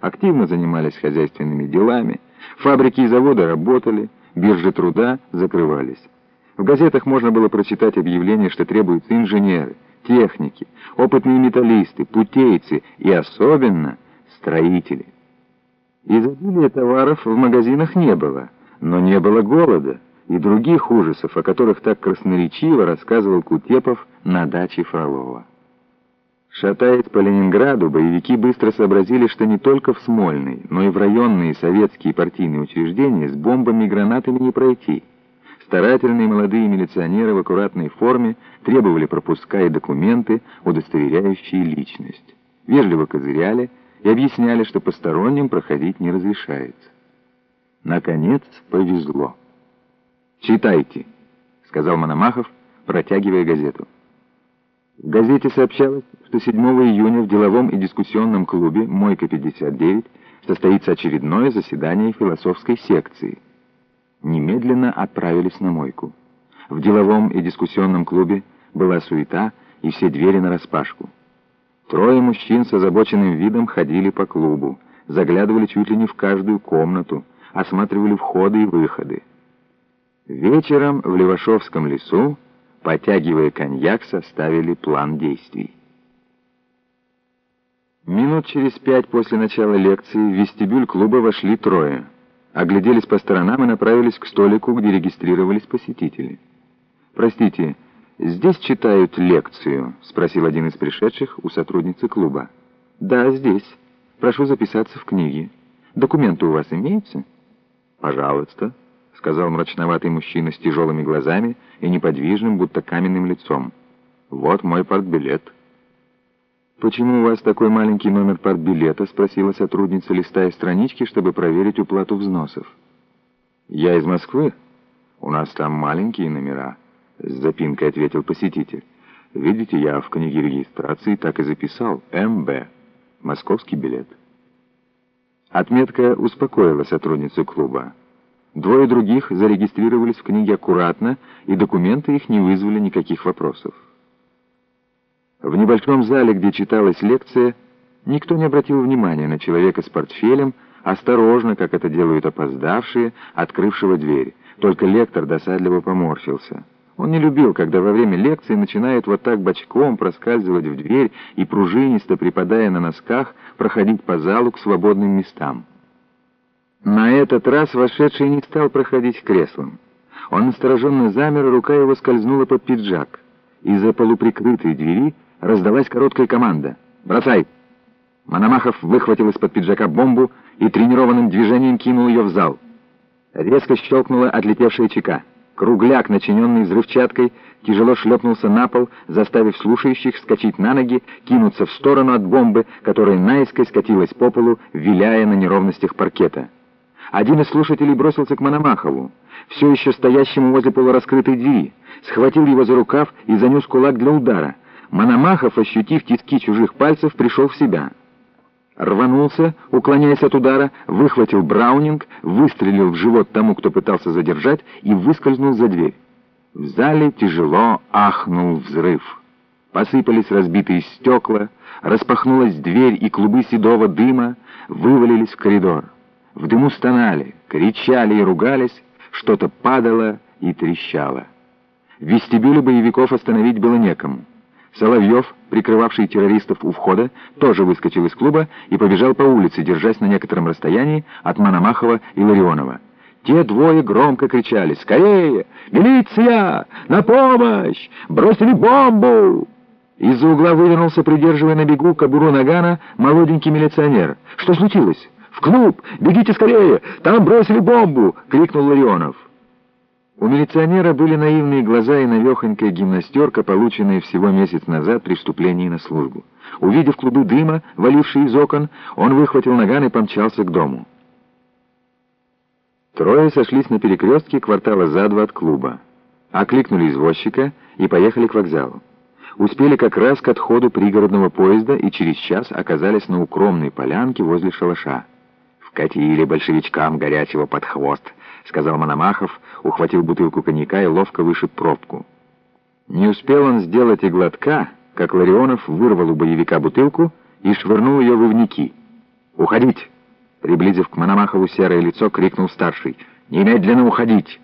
активно занимались хозяйственными делами, фабрики и заводы работали, биржи труда закрывались. В газетах можно было прочитать объявление, что требуются инженеры, техники, опытные металлисты, путейцы и особенно строители. Изобилия товаров в магазинах не было, но не было голода и других ужасов, о которых так красноречиво рассказывал Кутепов на даче Фролова. Шатаясь по Ленинграду, боевики быстро сообразили, что не только в Смольный, но и в районные советские партийные учреждения с бомбами и гранатами не пройти. Старательные молодые милиционеры в аккуратной форме требовали пропуска и документы, удостоверяющие личность. Вежливо козыряли и объясняли, что посторонним проходить не разрешается. Наконец повезло. «Читайте», — сказал Мономахов, протягивая газету. В газете сообщалось, что 7 июня в деловом и дискуссионном клубе «Мойка-59» состоится очередное заседание философской секции. Немедленно отправились на мойку. В деловом и дискуссионном клубе была суета и все двери нараспашку. Трое мужчин с озабоченным видом ходили по клубу, заглядывали чуть ли не в каждую комнату, осматривали входы и выходы. Вечером в Левашовском лесу Потягивая коньяк, составили план действий. Минут через пять после начала лекции в вестибюль клуба вошли трое. Огляделись по сторонам и направились к столику, где регистрировались посетители. «Простите, здесь читают лекцию?» — спросил один из пришедших у сотрудницы клуба. «Да, здесь. Прошу записаться в книге. Документы у вас имеются?» «Пожалуйста» сказал мрачноватый мужчина с тяжелыми глазами и неподвижным, будто каменным лицом. «Вот мой партбилет». «Почему у вас такой маленький номер партбилета?» — спросила сотрудница, листая странички, чтобы проверить уплату взносов. «Я из Москвы. У нас там маленькие номера», — с запинкой ответил посетитель. «Видите, я в книге регистрации так и записал. МБ. Московский билет». Отметка успокоила сотрудницу клуба. Двое других зарегистрировались в книге аккуратно, и документы их не вызвали никаких вопросов. В небольшом зале, где читалась лекция, никто не обратил внимания на человека с портфелем, осторожно, как это делают опоздавшие, открывшего дверь. Только лектор досадливо поморщился. Он не любил, когда во время лекции начинают вот так бочком проскальзывать в дверь и пружинисто, припадая на носках, проходить по залу к свободным местам. На этот раз вошедший не стал проходить креслом. Он настороженно замер, рука его скользнула под пиджак. Из-за полуприкрытой двери раздалась короткая команда. «Бросай!» Мономахов выхватил из-под пиджака бомбу и тренированным движением кинул ее в зал. Резко щелкнула отлетевшая чека. Кругляк, начиненный взрывчаткой, тяжело шлепнулся на пол, заставив слушающих вскочить на ноги, кинуться в сторону от бомбы, которая наискось скатилась по полу, виляя на неровностях паркета. Один из слушателей бросился к Мономахову, все еще стоящему возле полураскрытой двери, схватил его за рукав и занес кулак для удара. Мономахов, ощутив тиски чужих пальцев, пришел в себя. Рванулся, уклоняясь от удара, выхватил браунинг, выстрелил в живот тому, кто пытался задержать, и выскользнул за дверь. В зале тяжело ахнул взрыв. Посыпались разбитые стекла, распахнулась дверь, и клубы седого дыма вывалились в коридор. В дыму стонали, кричали и ругались, что-то падало и трещало. В вестибюле боевиков остановить было некому. Соловьев, прикрывавший террористов у входа, тоже выскочил из клуба и побежал по улице, держась на некотором расстоянии от Мономахова и Ларионова. Те двое громко кричали «Скорее! Милиция! На помощь! Бросили бомбу!» Из-за угла вывернулся, придерживая на бегу кобуру нагана, молоденький милиционер. «Что случилось?» «В клуб! Бегите скорее! Там бросили бомбу!» — крикнул Ларионов. У милиционера были наивные глаза и навехонькая гимнастерка, полученная всего месяц назад при вступлении на службу. Увидев клубы дыма, валившие из окон, он выхватил наган и помчался к дому. Трое сошлись на перекрестке квартала за два от клуба. Окликнули извозчика и поехали к вокзалу. Успели как раз к отходу пригородного поезда и через час оказались на укромной полянке возле шалаша. «Вкатили большевичкам горячего под хвост», — сказал Мономахов, ухватил бутылку коньяка и ловко вышиб пробку. Не успел он сделать и глотка, как Ларионов вырвал у боевика бутылку и швырнул ее в ивники. «Уходить!» Приблизив к Мономахову серое лицо, крикнул старший. «Немедленно уходить!»